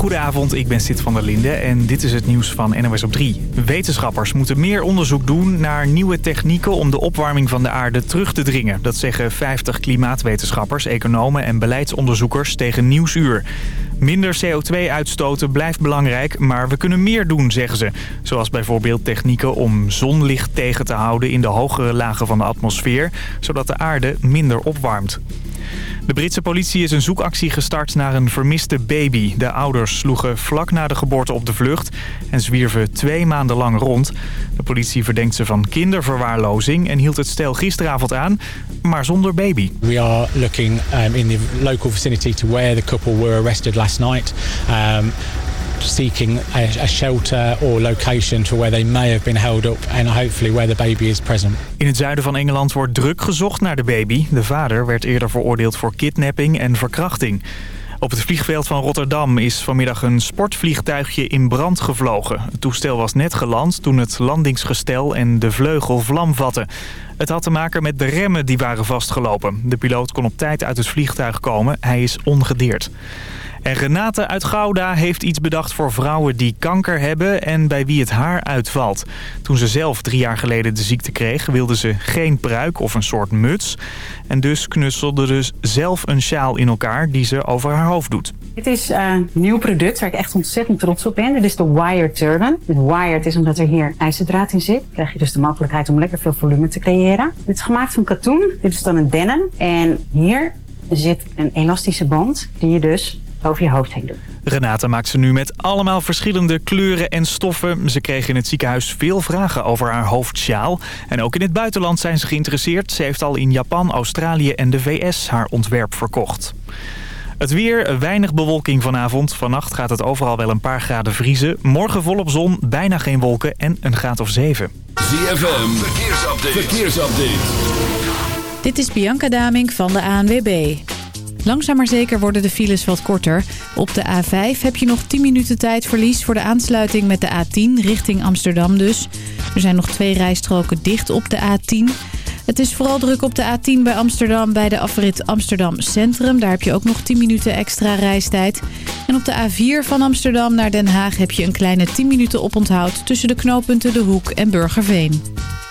Goedenavond, ik ben Sid van der Linde en dit is het nieuws van NOS op 3. Wetenschappers moeten meer onderzoek doen naar nieuwe technieken om de opwarming van de aarde terug te dringen. Dat zeggen 50 klimaatwetenschappers, economen en beleidsonderzoekers tegen Nieuwsuur. Minder CO2 uitstoten blijft belangrijk, maar we kunnen meer doen, zeggen ze. Zoals bijvoorbeeld technieken om zonlicht tegen te houden in de hogere lagen van de atmosfeer, zodat de aarde minder opwarmt. De Britse politie is een zoekactie gestart naar een vermiste baby. De ouders sloegen vlak na de geboorte op de vlucht en zwierven twee maanden lang rond. De politie verdenkt ze van kinderverwaarlozing en hield het stel gisteravond aan, maar zonder baby. We are looking um, in the local vicinity to where the couple were arrested last night. Um, seeking a, shelter or location to where they may have been held up and hopefully where the baby is present. In het zuiden van Engeland wordt druk gezocht naar de baby. De vader werd eerder veroordeeld voor kidnapping en verkrachting. Op het vliegveld van Rotterdam is vanmiddag een sportvliegtuigje in brand gevlogen. Het toestel was net geland toen het landingsgestel en de vleugel vlam vatten. Het had te maken met de remmen die waren vastgelopen. De piloot kon op tijd uit het vliegtuig komen. Hij is ongedeerd. En Renate uit Gouda heeft iets bedacht voor vrouwen die kanker hebben en bij wie het haar uitvalt. Toen ze zelf drie jaar geleden de ziekte kreeg, wilde ze geen pruik of een soort muts. En dus knutselde dus zelf een sjaal in elkaar die ze over haar hoofd doet. Dit is een nieuw product waar ik echt ontzettend trots op ben. Dit is de Wired Turban. Het wired is omdat er hier ijzerdraad in zit. krijg je dus de mogelijkheid om lekker veel volume te creëren. Dit is gemaakt van katoen. Dit is dan een denim. En hier zit een elastische band die je dus over je hoofd heen doen. Renate maakt ze nu met allemaal verschillende kleuren en stoffen. Ze kreeg in het ziekenhuis veel vragen over haar hoofdsjaal. En ook in het buitenland zijn ze geïnteresseerd. Ze heeft al in Japan, Australië en de VS haar ontwerp verkocht. Het weer, weinig bewolking vanavond. Vannacht gaat het overal wel een paar graden vriezen. Morgen volop zon, bijna geen wolken en een graad of 7. ZFM, verkeersupdate. verkeersupdate. Dit is Bianca Damink van de ANWB. Langzaam maar zeker worden de files wat korter. Op de A5 heb je nog 10 minuten tijdverlies voor de aansluiting met de A10 richting Amsterdam dus. Er zijn nog twee rijstroken dicht op de A10. Het is vooral druk op de A10 bij Amsterdam bij de afrit Amsterdam Centrum. Daar heb je ook nog 10 minuten extra reistijd. En op de A4 van Amsterdam naar Den Haag heb je een kleine 10 minuten oponthoud... tussen de knooppunten De Hoek en Burgerveen.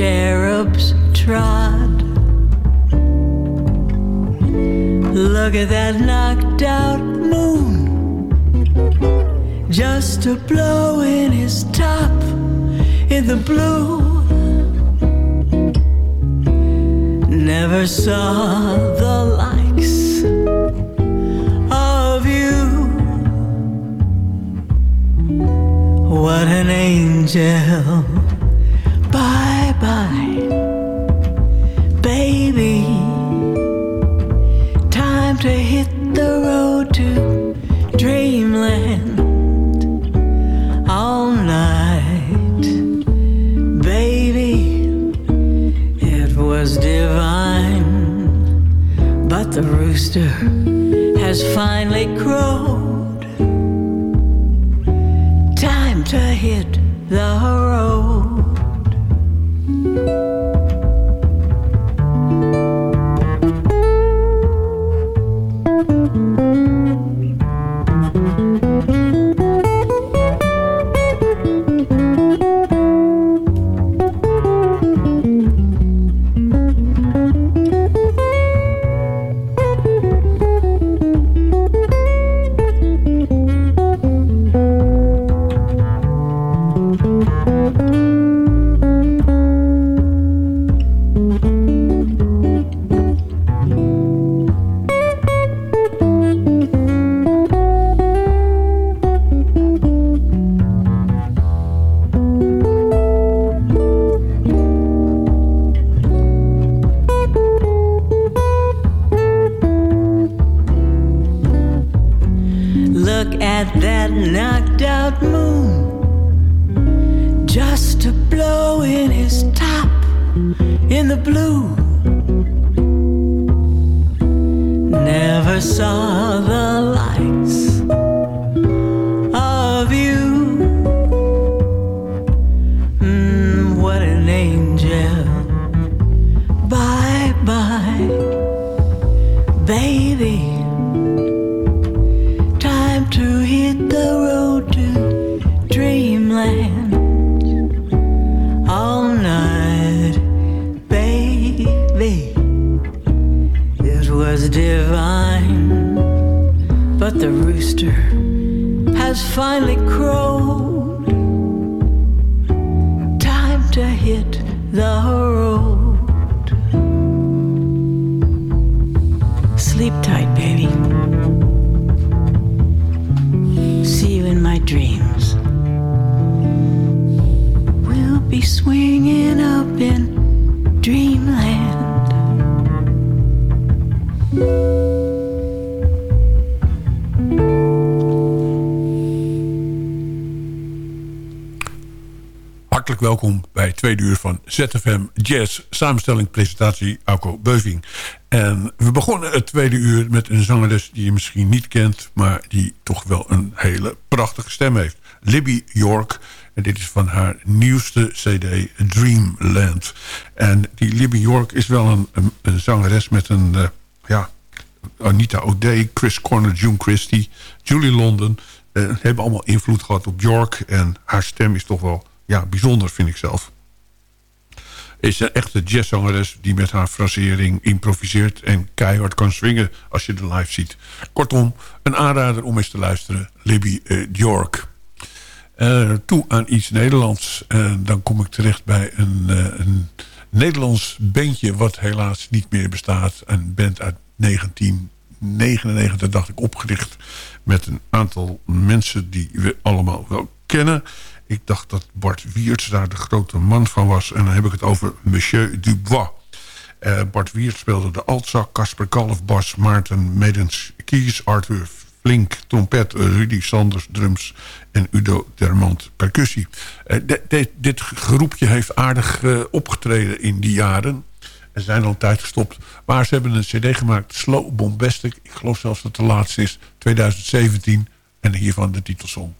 Cherubs trod. Look at that knocked out moon. Just a blow in his top in the blue. Never saw the likes of you. What an angel. Rooster has finally crowed. Time to hit the road. at that knocked out moon just to blow in his top in the blue. Never saw the light. finally crow. Welkom bij tweede uur van ZFM Jazz. Samenstelling, presentatie, Auko Beuving. En we begonnen het tweede uur met een zangeres die je misschien niet kent... maar die toch wel een hele prachtige stem heeft. Libby York. En dit is van haar nieuwste cd, Dreamland. En die Libby York is wel een, zangeres met een... eh, ja, Anita O'Day, Chris Corner, June Christie, Julie London... eh, hebben allemaal invloed gehad op York. En haar stem is toch wel ja, bijzonder, vind ik zelf. Is een echte jazzzangeres die met haar frasering improviseert... en keihard kan swingen als je de live ziet. Kortom, een aanrader om eens te luisteren. Libby eh, York. Eh, toe aan iets Nederlands. Eh, dan kom ik terecht bij een, eh, een Nederlands bandje... wat helaas niet meer bestaat. Een band uit 1999, dacht ik, opgericht... met een aantal mensen die we allemaal wel kennen. Ik dacht dat Bart Wiertz daar de grote man van was. En dan heb ik het over Monsieur Dubois. Eh, Bart Wiertz speelde de altzak, Casper Kalf, bas, Maarten Medens, Kies, Arthur Flink, trompet, Rudy Sanders, drums en Udo Dermont, percussie. Eh, dit groepje heeft aardig eh, opgetreden in die jaren. En zijn al tijd gestopt. Maar ze hebben een cd gemaakt, Slow Bombastic. Ik geloof zelfs dat de laatste is, 2017. En hiervan de titelsong.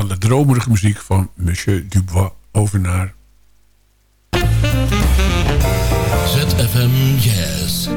Van de dromerige muziek van Monsieur Dubois over naar... ZFM Jazz.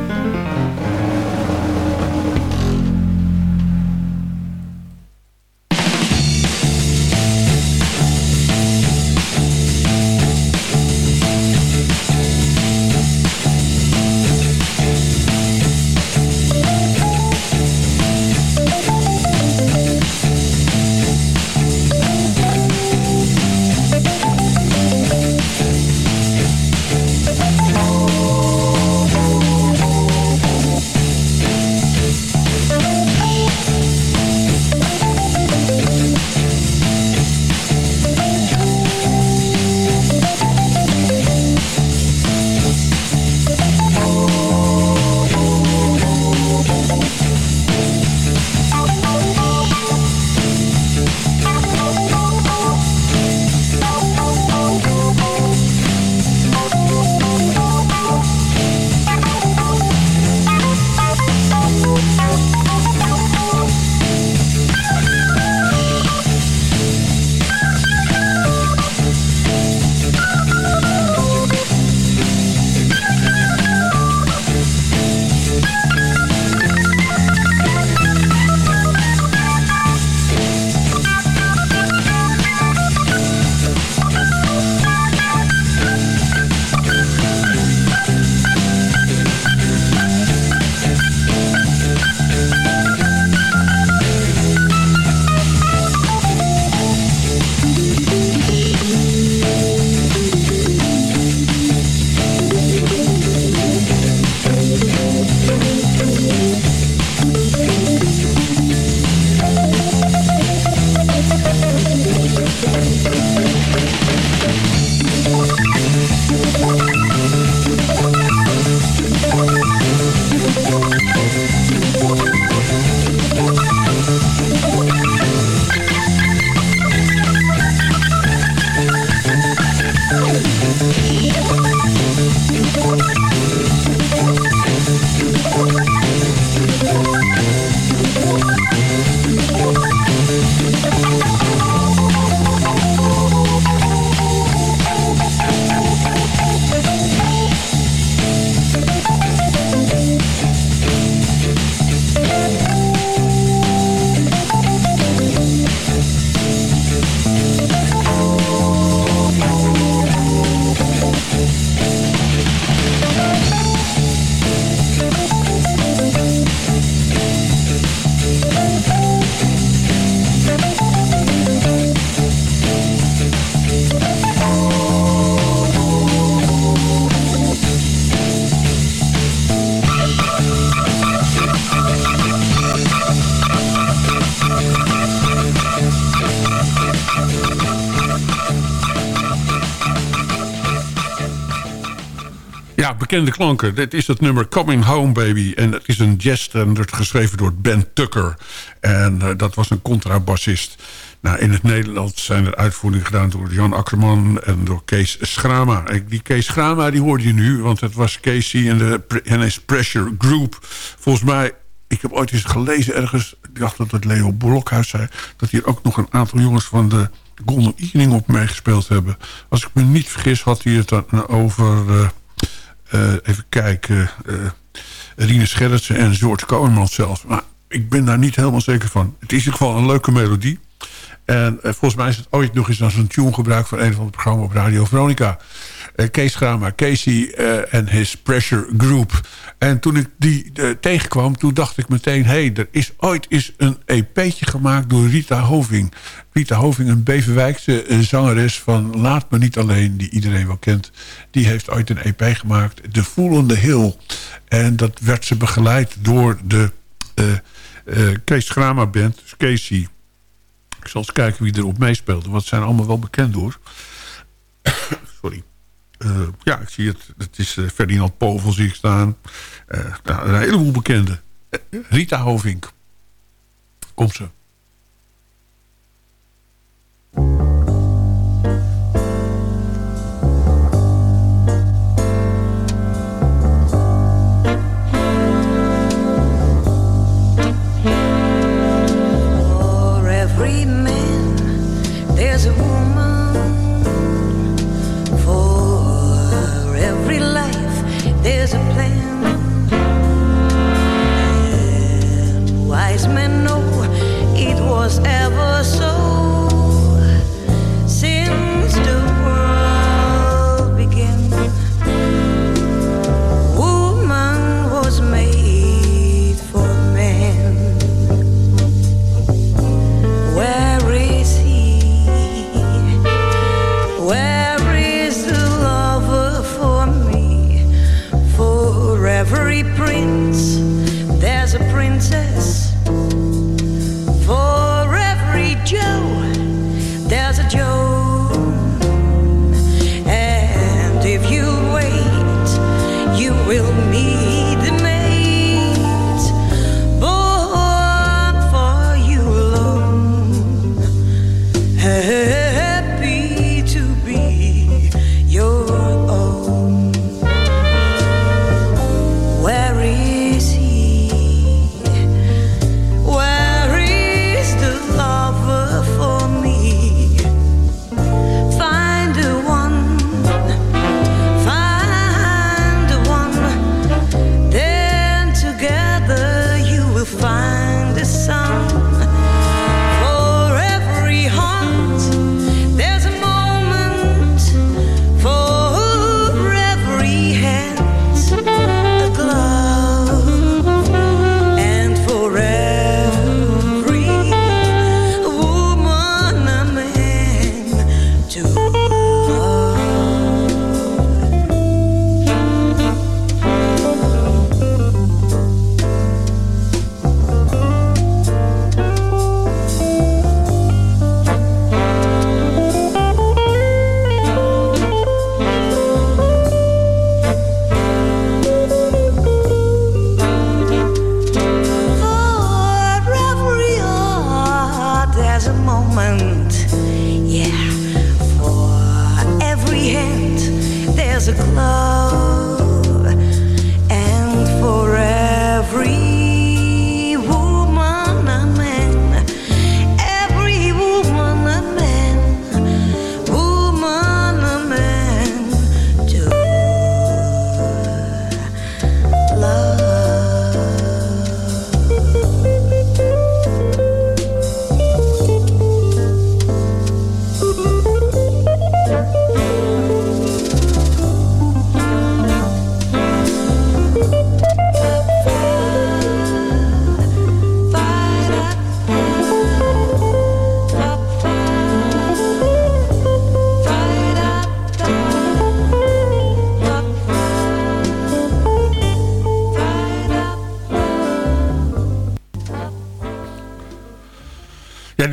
Bekende klanken. Dit is het nummer Coming Home Baby. En het is een jazzstandard geschreven door Ben Tucker. En uh, dat was een contrabassist. Nou, in het Nederlands zijn er uitvoeringen gedaan door Jan Akkerman en door Kees Schrama. Die Kees Schrama die hoorde je nu, want het was Casey en de NS Pressure Group. Volgens mij, ik heb ooit eens gelezen ergens, ik dacht dat het Leo Blokhuis zei... dat hier ook nog een aantal jongens van de Golden Evening op meegespeeld hebben. Als ik me niet vergis had hij het dan over... Uh, even kijken. Uh, Rine Scherritsen en George Koerman zelfs. Maar ik ben daar niet helemaal zeker van. Het is in ieder geval een leuke melodie. En uh, volgens mij is het ooit nog eens als een tune gebruikt... van een van het programma op Radio Veronica. Uh, Kees Grama, Casey en his Pressure Group. En toen ik die tegenkwam, toen dacht ik meteen... hé, hey, er is ooit eens een EP'tje gemaakt door Rita Hoving. Rita Hoving, een Beverwijkse zangeres van Laat Me Niet Alleen... die iedereen wel kent. Die heeft ooit een EP gemaakt, The Fool on the Hill. En dat werd ze begeleid door de uh, uh, Kees Grama Band, dus Casey. Ik zal eens kijken wie erop meespeelde. Want zijn allemaal wel bekend hoor. Uh, ja, ik zie het. Het is Ferdinand Povel zie ik staan. Nou, een heleboel bekenden. Rita Hovink. Komt ze.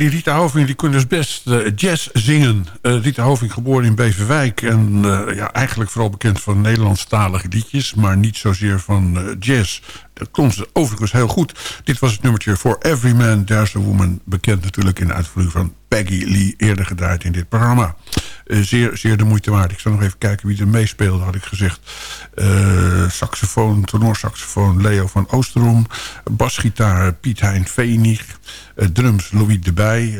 Die Rita Hoving die kon dus best eh, jazz zingen. Eh, Rita Hoving geboren in Beverwijk. En eh, ja, eigenlijk vooral bekend van Nederlandstalige liedjes. Maar niet zozeer van jazz. Dat kon ze overigens heel goed. Dit was het nummertje For Every Man There's a Woman. Bekend natuurlijk in de uitvoering van Peggy Lee. Eerder gedraaid in dit programma. Eh, zeer, zeer de moeite waard. Ik zal nog even kijken wie er meespeelde, had ik gezegd. Eh, saxofoon, tenorsaxofoon Leo van Oosterom. Basgitaar Piet Hein Venig. Eh, drums Louis de Bij.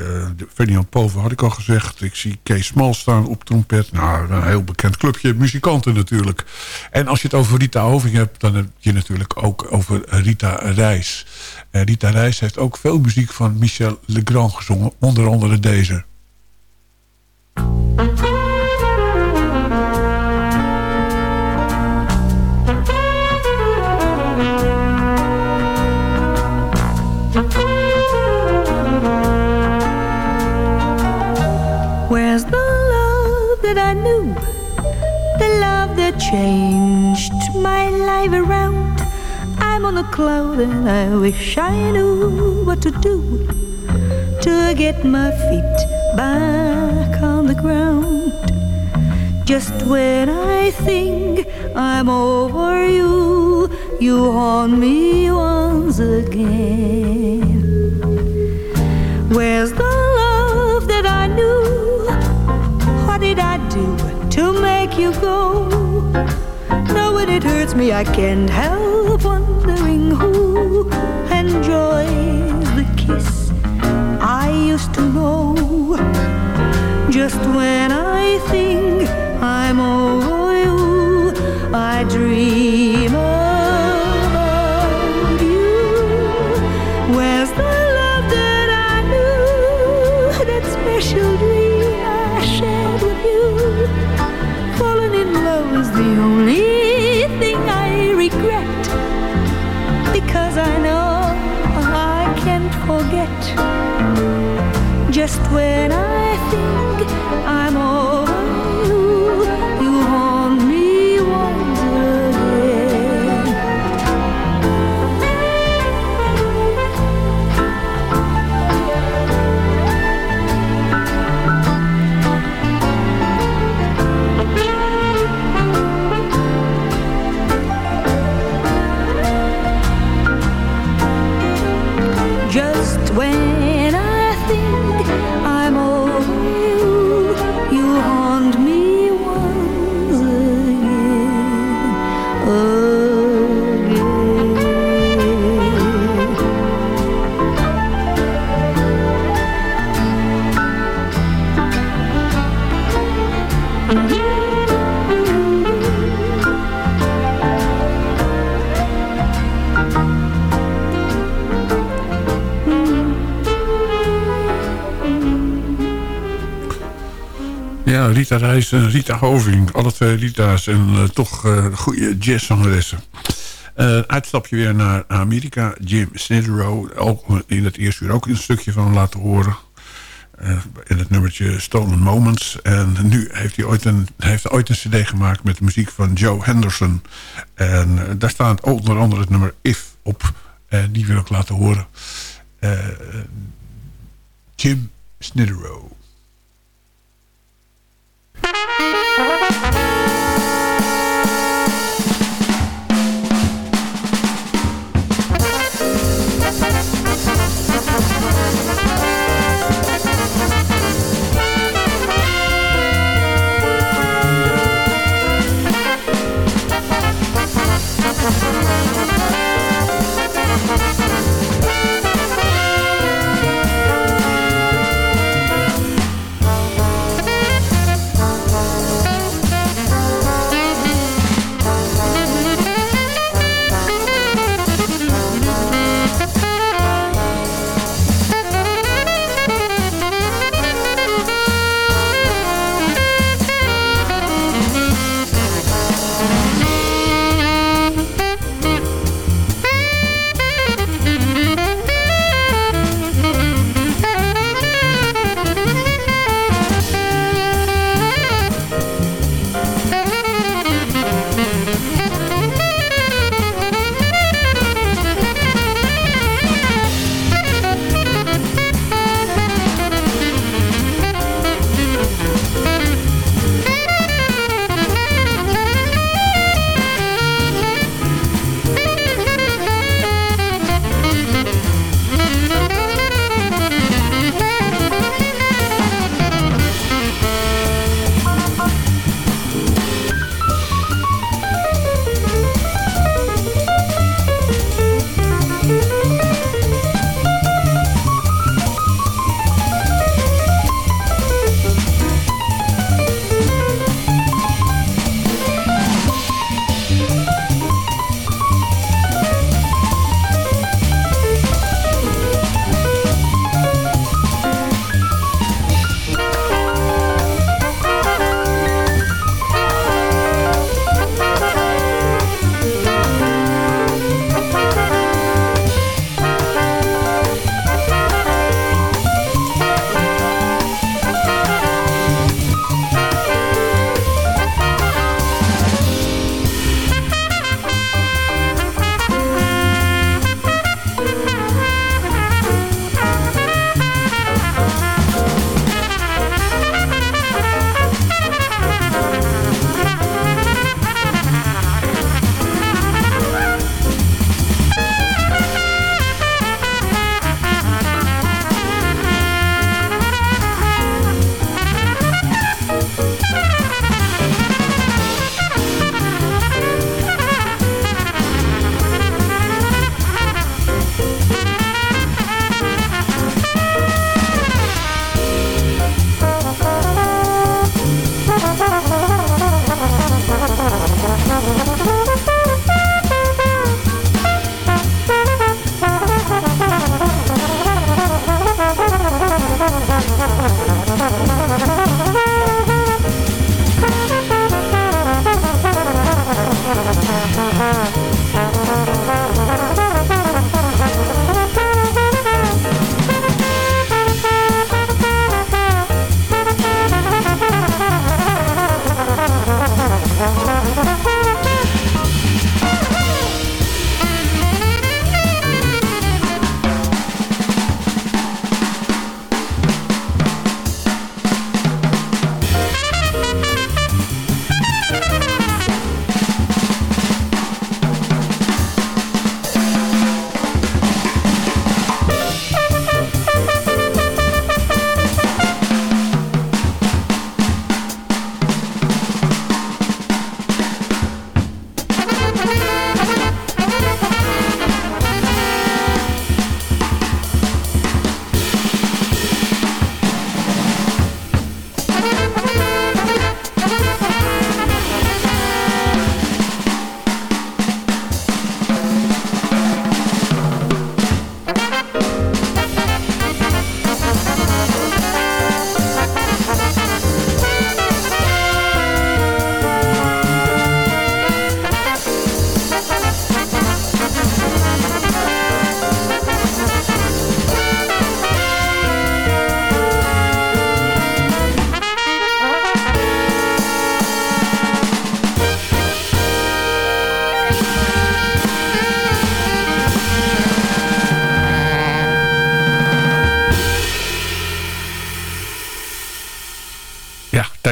Ferdinand Poven had ik al gezegd. Ik zie Kees Smal staan op trompet. Nou, een heel bekend clubje. Muzikanten natuurlijk. En als je het over Rita Hoving hebt... dan heb je natuurlijk ook over Rita Reis. Rita Reis heeft ook veel muziek van Michel Legrand gezongen. Onder andere deze. Where's the love that I knew? The love that changed my life around. I'm on a cloud and I wish I knew what to do to get my feet back the ground. Just when I think I'm over you, you haunt me once again. Where's the love that I knew? What did I do to make you go? Now when it hurts me, I can't help wondering who enjoys the kiss I used to know. Just when I think I'm over you, I dream about you. Where's the love that I knew? That special dream I shared with you. Falling in love is the only thing I regret. Because I know I can't forget. Just when I Reis en Rita Hoving. Alle twee Rita's en eh, toch eh, goede jazzzangeressen. Eh, uitstapje weer naar Amerika. Jim Snidrow. Ook in het eerste uur ook een stukje van laten horen. In het nummertje Stolen Moments. En nu heeft hij ooit een, hij ooit een cd gemaakt met de muziek van Joe Henderson. En daar staat onder andere het nummer If op. En die wil ik laten horen. Jim Snidrow.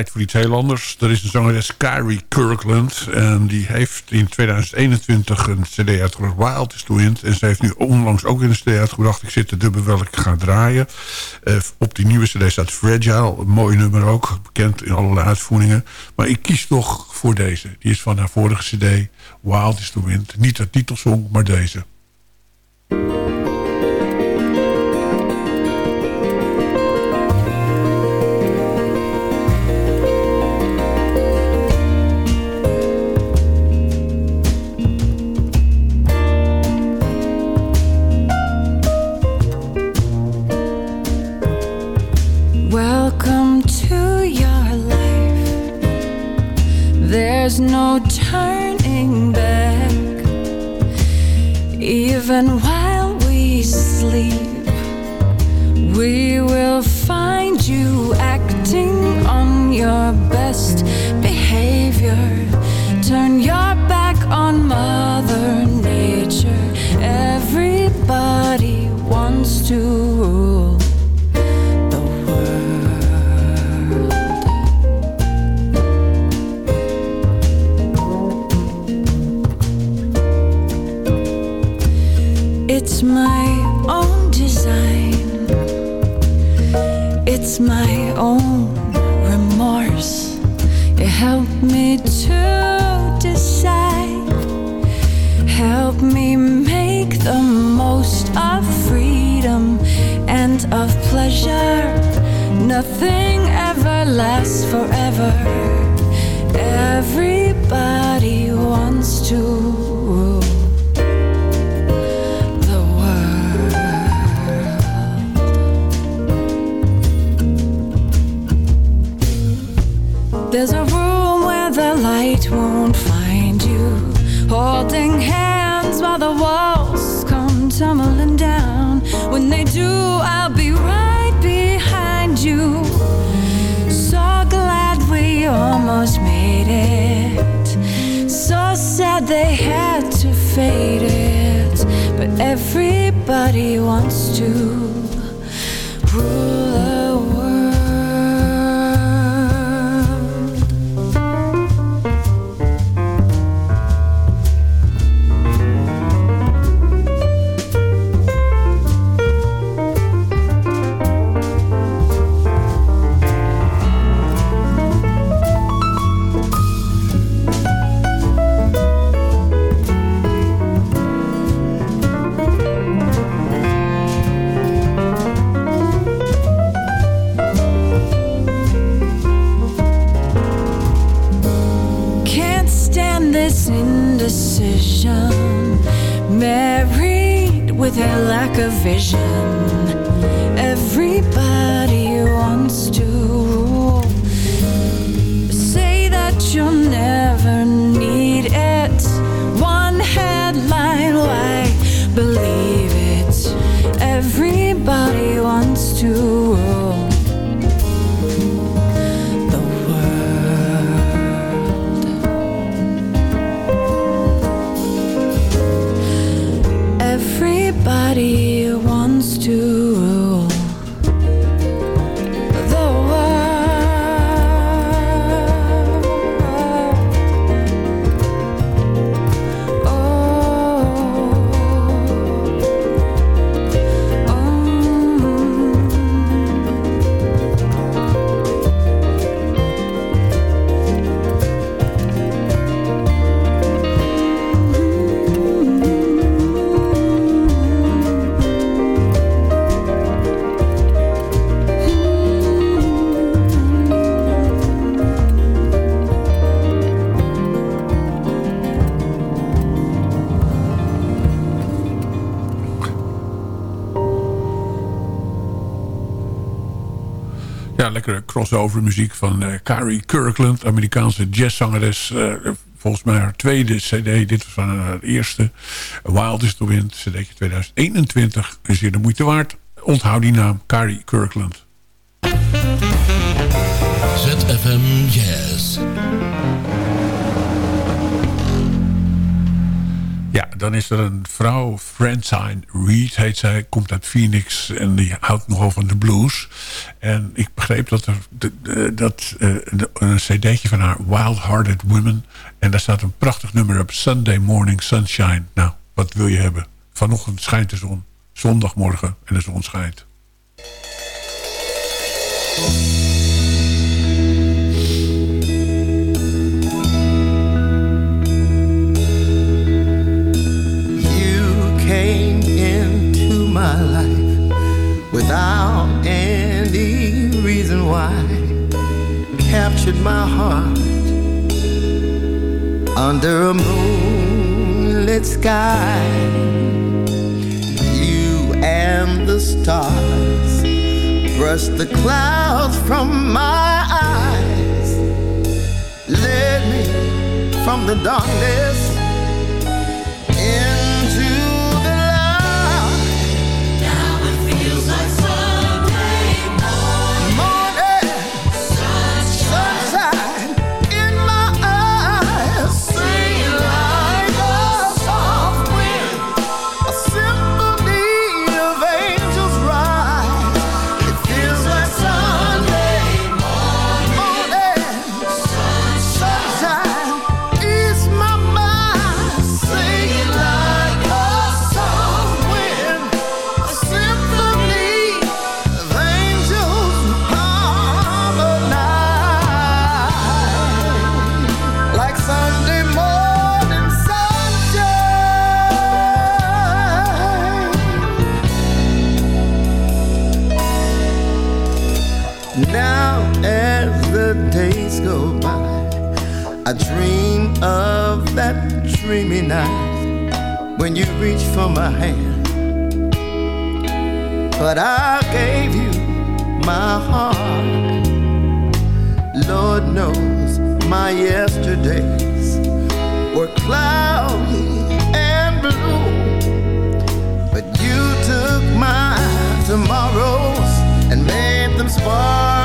Voor iets heel anders. Er is een zangeres Kyrie Kirkland. En die heeft in 2021 een cd uitgebracht. Wild is the Wind. En ze heeft nu onlangs ook een cd uitgebracht. Ik zit te dubben welke ik ga draaien. Uh, op die nieuwe cd staat Fragile. Een mooi nummer ook. Bekend in allerlei uitvoeringen. Maar ik kies toch voor deze. Die is van haar vorige cd. Wild is the Wind. Niet de titelsong, maar deze. No turning back. Even while we sleep, we will find you acting on your best behavior. Turn your back on Mother Nature. Everybody wants to My own remorse. You helped me to decide. Help me make the most of freedom and of pleasure. Nothing ever lasts forever. Everybody wants to There's a room where the light won't find you. Holding hands while the walls come tumbling down. When they do, I'll be right behind you. So glad we almost made it. So sad they had to fade it. But everybody wants to lack of vision. Crossover muziek van uh, Carrie Kirkland. Amerikaanse jazzzangeres. Uh, volgens mij haar tweede cd. Dit was haar eerste. Wild is the Wind. CD 2021. Is hier de moeite waard. Onthoud die naam. Carrie Kirkland. ZFM Jazz. Dan is er een vrouw, Francine Reed heet zij. Komt uit Phoenix en die houdt nogal van de blues. En ik begreep dat er dat, eh, een cd'tje van haar, Wild Hearted Women. En daar staat een prachtig nummer op, Sunday Morning Sunshine. Nou, wat wil je hebben? Vanochtend schijnt de zon, zondagmorgen en de zon schijnt. Without any reason why. Captured my heart under a moonlit sky. You and the stars brushed the clouds from my eyes. Led me from the darkness you reach for my hand. But I gave you my heart. Lord knows my yesterdays Were cloudy and blue. But you took my tomorrows and made them sparkle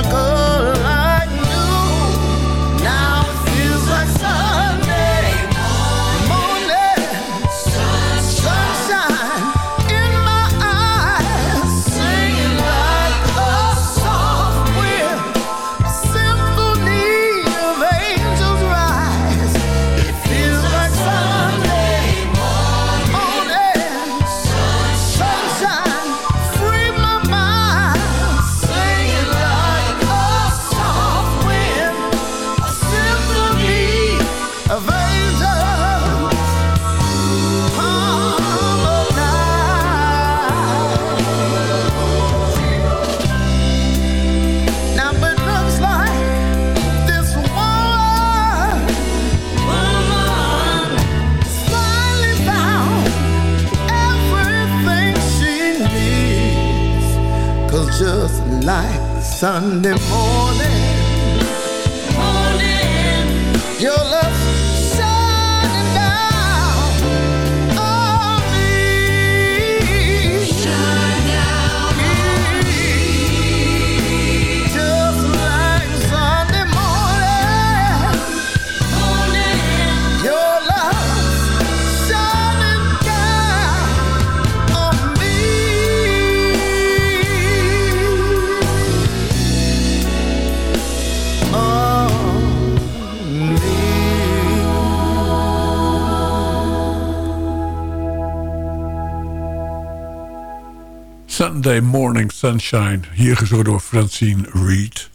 Sunday Morning Sunshine. Hier gezongen door Francine Reed.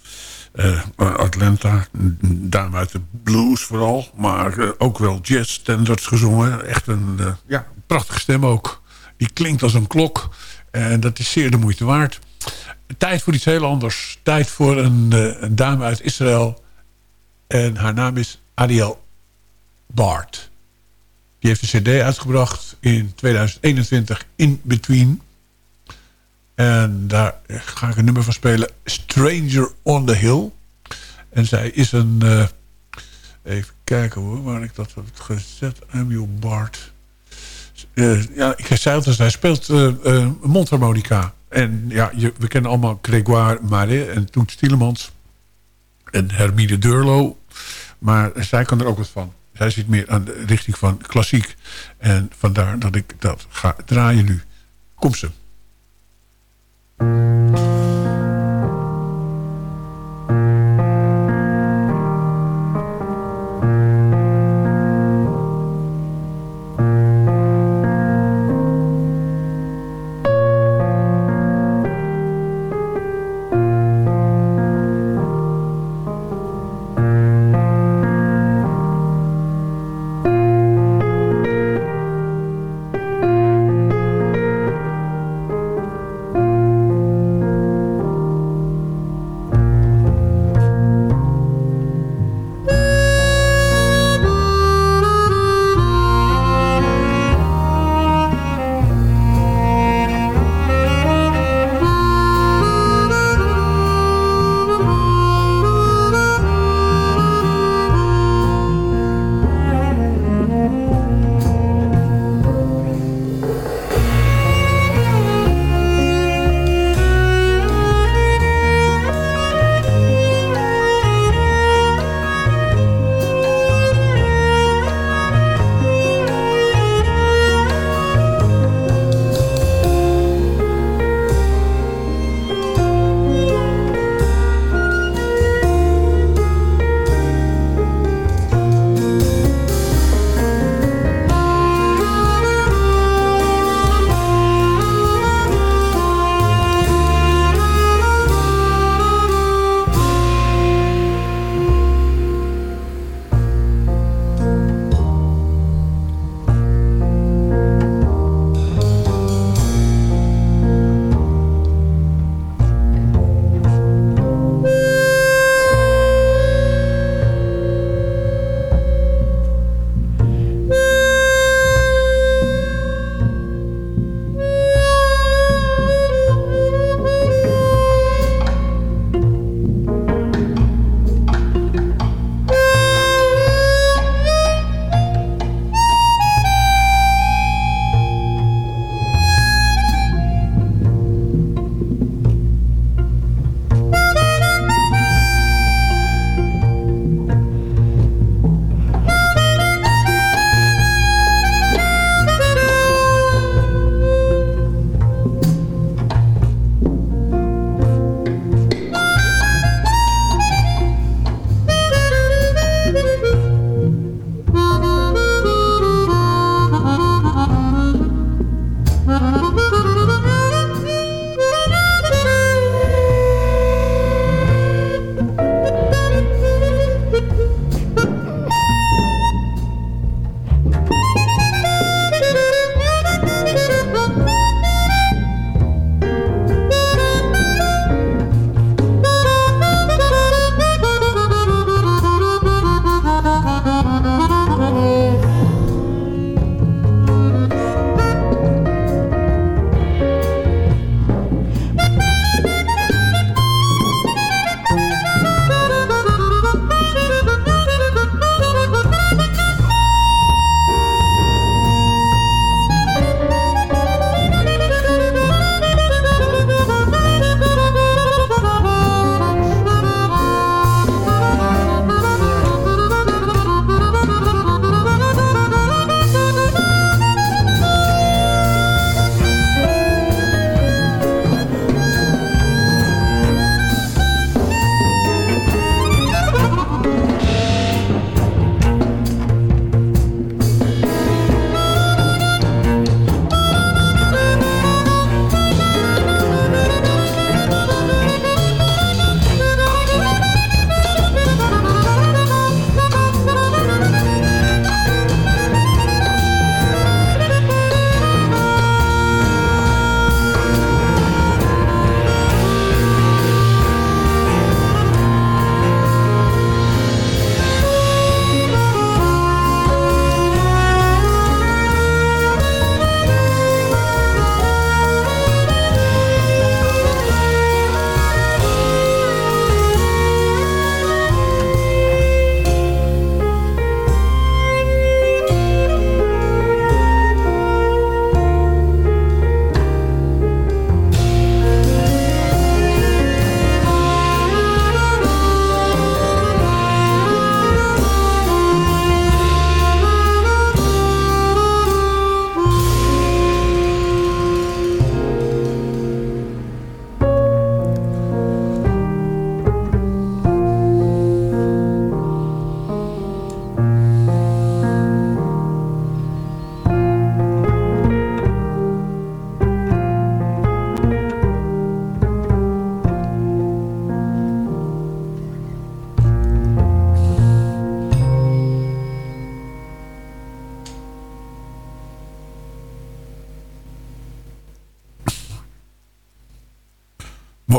Eh, Atlanta, dame uit de blues vooral. Maar eh, ook wel jazz standards gezongen. Echt een eh, ja, prachtige stem ook. Die klinkt als een klok. En dat is zeer de moeite waard. Tijd voor iets heel anders. Tijd voor een, een dame uit Israël. En haar naam is Ariel Bart. Die heeft een cd uitgebracht in 2021. In Between. En daar ga ik een nummer van spelen. Stranger on the Hill. En zij is een... eh, even kijken hoor, waar ik dat heb gezet. Amiel Bart. Eh, ja, ik zei al, hij speelt eh, mondharmonica. En ja, je, we kennen allemaal Grégoire Marais en Toet Stielemans. En Hermine Durlo. Maar zij kan er ook wat van. zij zit meer aan de richting van klassiek. En vandaar dat ik dat ga draaien nu. Kom ze. Thank you.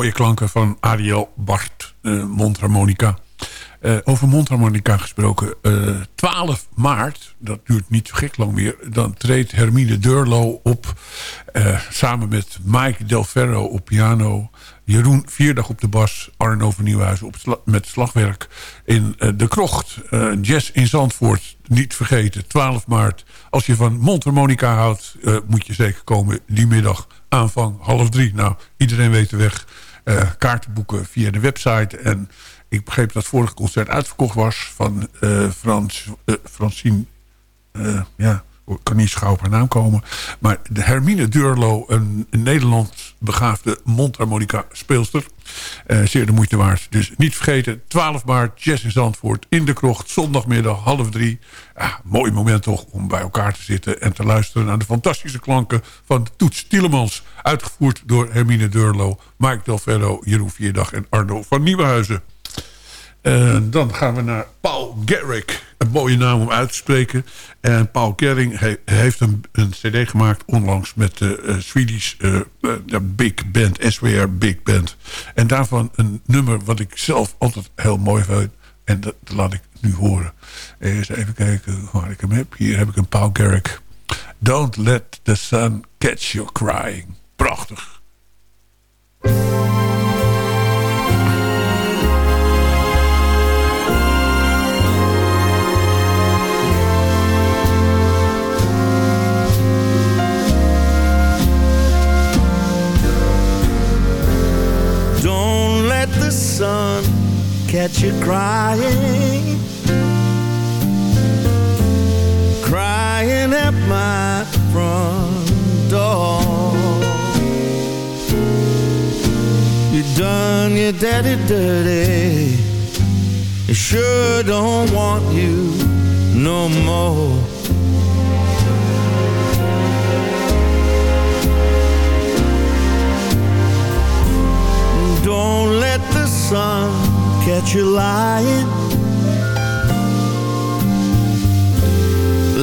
Mooie klanken van Ariel Bart, uh, mondharmonica. Uh, over mondharmonica gesproken. Uh, eh, 12 maart, dat duurt niet zo gek lang meer... dan treedt Hermine Durlo op... samen met Mike Del Ferro op piano... Jeroen Vierdag op de bas... Arno van Nieuwhuizen op met slagwerk... in De Krocht, jazz in Zandvoort. Niet vergeten, 12 maart. Als je van mondharmonica houdt... moet je zeker komen die middag aanvang half drie. Nou, iedereen weet de weg. Kaarten boeken via de website... en ik begreep dat vorige concert uitverkocht was van uh, Frans, uh, Francine... Ja, kan niet schouw op haar naam komen. Maar de Hermine Durlo, een in Nederland begaafde mondharmonica speelster. zeer de moeite waard. Dus niet vergeten, 12 maart, Jazz in Zandvoort, in de krocht, zondagmiddag, half drie. Ja, mooi moment toch om bij elkaar te zitten en te luisteren naar de fantastische klanken van Toets Tielemans. Uitgevoerd door Hermine Durlo, Mike Delferro, Jeroen Vierdag en Arno van Nieuwenhuizen. Uh, dan gaan we naar Paul Garrick. Een mooie naam om uit te spreken. En Paul Garrick he heeft een, een, cd gemaakt onlangs met de uh, Swedish uh, Big Band, SWR Big Band. En daarvan een nummer wat ik zelf altijd heel mooi vind. En dat, dat laat ik nu horen. Eens even kijken waar ik hem heb. Hier heb ik een Paul Garrick. Don't let the sun catch you crying. Prachtig. Catch you crying. Crying at my front door. You done your daddy dirty. He sure don't want you no more. Don't let the sun catch you lying.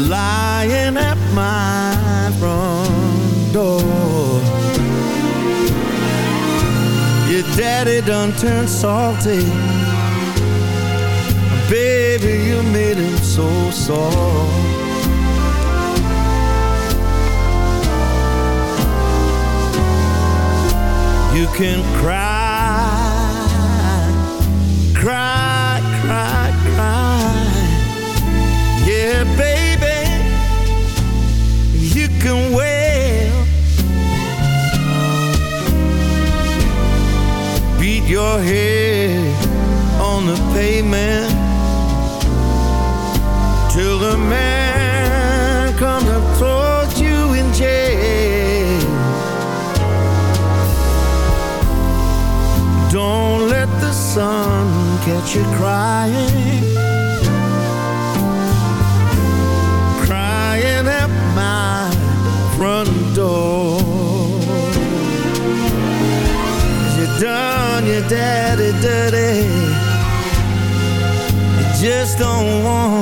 Lying at my front door. Your daddy done turned salty. Baby, you made him so sore You can cry cry, the pavement till the man comes and throws you in jail. Don't let the sun catch you crying. Crying at my front door. You done your daddy just don't want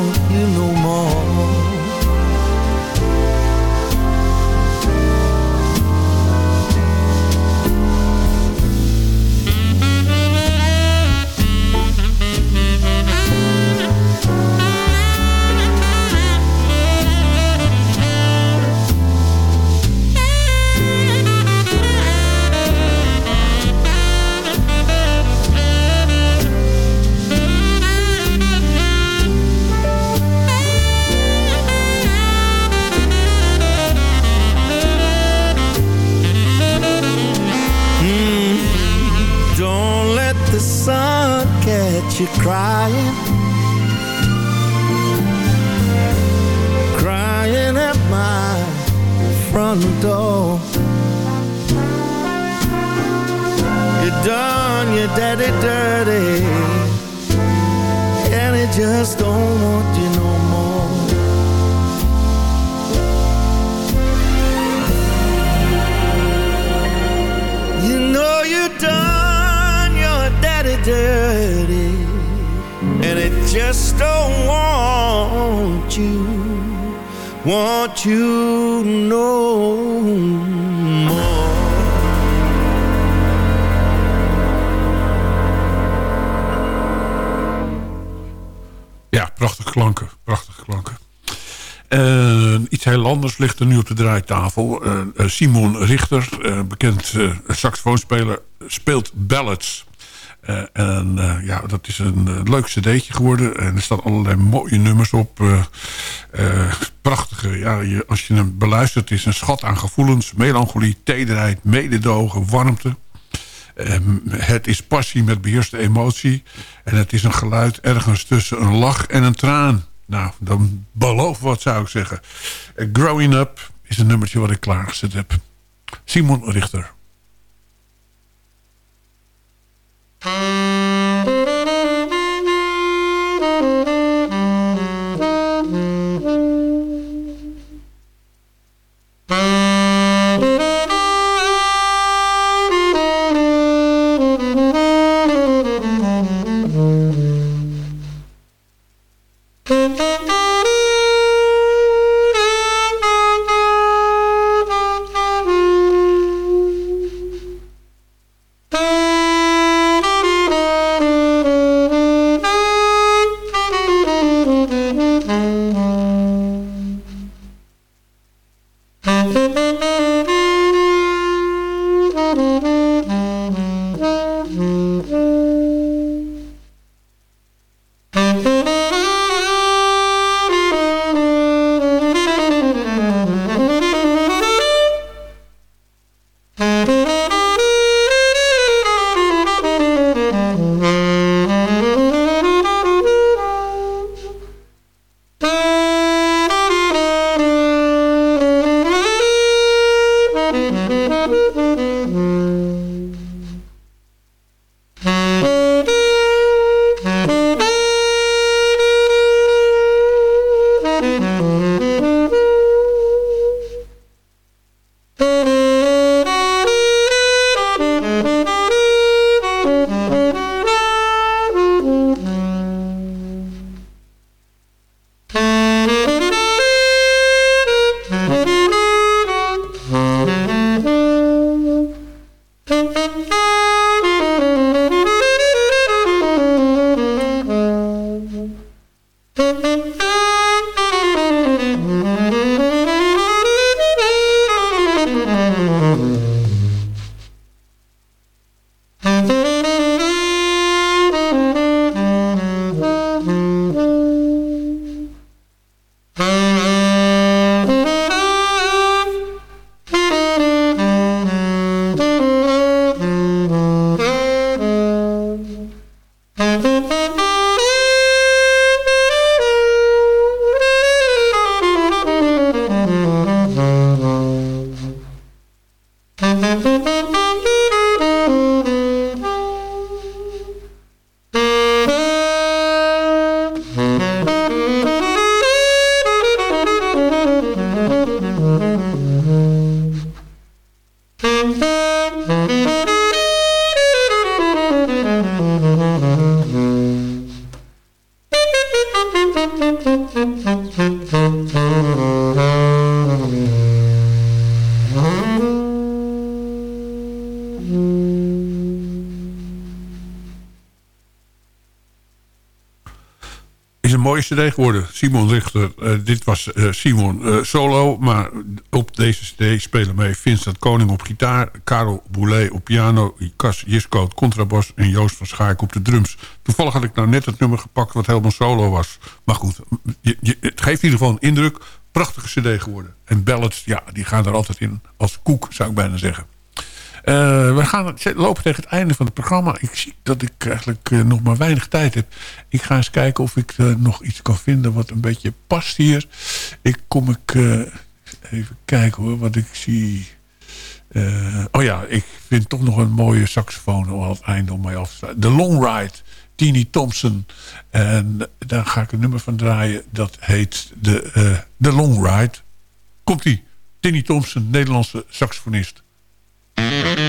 you crying? Crying at my front door. You done your daddy dirty And he just don't want you no just don't want you, want you no more. Ja, prachtige klanken, prachtige klanken. Uh, iets heel anders ligt er nu op de draaitafel. Eh, eh, Simon Richter, bekend saxofoonspeler, speelt ballads en ja, dat is een leuk cd'tje geworden. En er staan allerlei mooie nummers op. prachtige, ja, als je hem beluistert, is een schat aan gevoelens. Melancholie, tederheid, mededogen, warmte. Ehm, het is passie met beheerste emotie. En het is een geluid ergens tussen een lach en een traan. Nou, dan beloof wat zou ik zeggen. Uh, Growing Up is een nummertje wat ik klaargezet heb. Simon Richter. Música mooie cd geworden. Simon Richter. Uh, dit was uh, Simon uh, solo. Maar op deze cd spelen mee Vincent Koning op gitaar... Karel Boulet op piano... Cas Jiskoot contrabas en Joost van Schaik op de drums. Toevallig had ik nou net het nummer gepakt wat helemaal solo was. Maar goed, je, je, het geeft in ieder geval een indruk. Prachtige cd geworden. En ballads, ja, die gaan er altijd in als koek, zou ik bijna zeggen. Uh, we gaan lopen tegen het einde van het programma. Ik zie dat ik eigenlijk uh, nog maar weinig tijd heb. Ik ga eens kijken of ik uh, nog iets kan vinden wat een beetje past hier. Ik kom ik even kijken hoor, wat ik zie. oh ja, ik vind toch nog een mooie saxofoon al het einde om mij af te sluiten. The Long Ride, Tini Thompson. En daar ga ik een nummer van draaien. Dat heet de, The Long Ride. Komt-ie. Tini Thompson, Nederlandse saxofonist. MUZIEK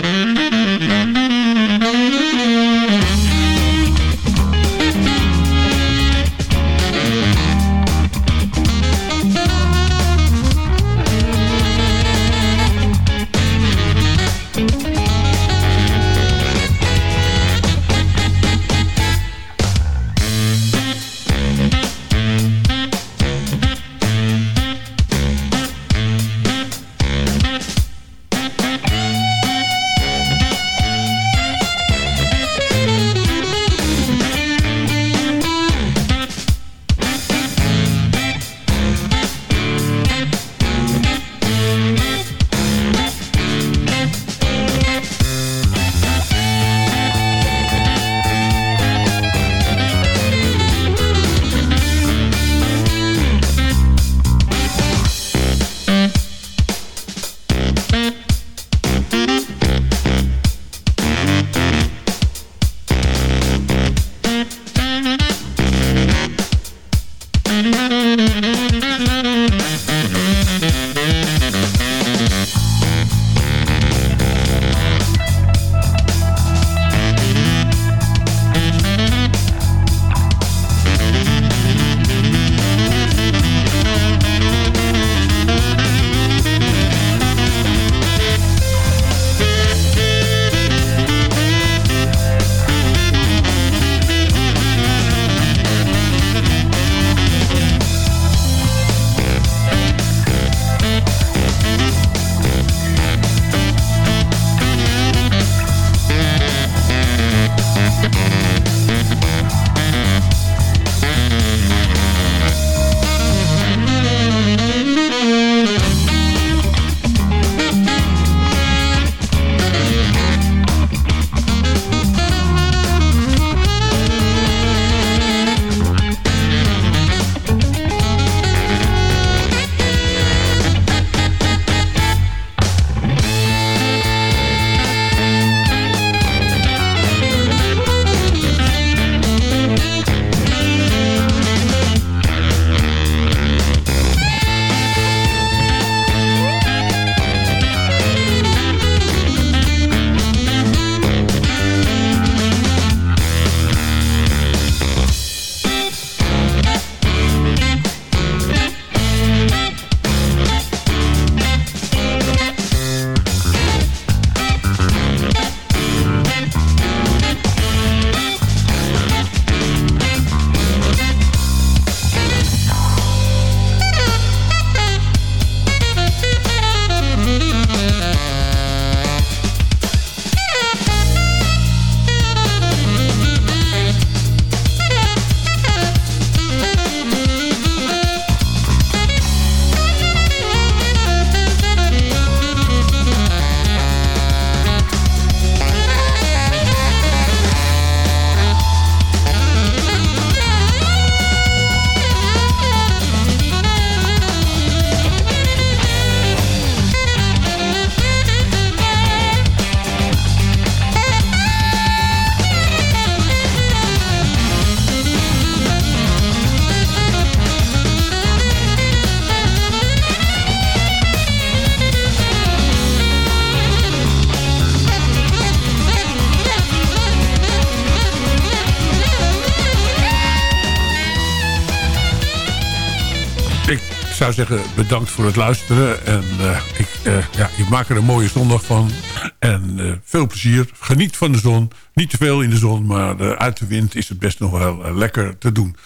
zou zeggen bedankt voor het luisteren. En uh, ik, uh, ja, je maakt er een mooie zondag van. En uh, veel plezier. Geniet van de zon. Niet te veel in de zon, maar uit de wind is het best nog wel lekker te doen.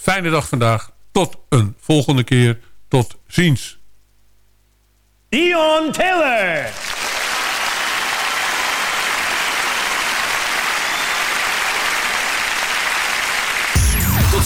fijne dag vandaag. Tot een volgende keer. Tot ziens. Dion Taylor.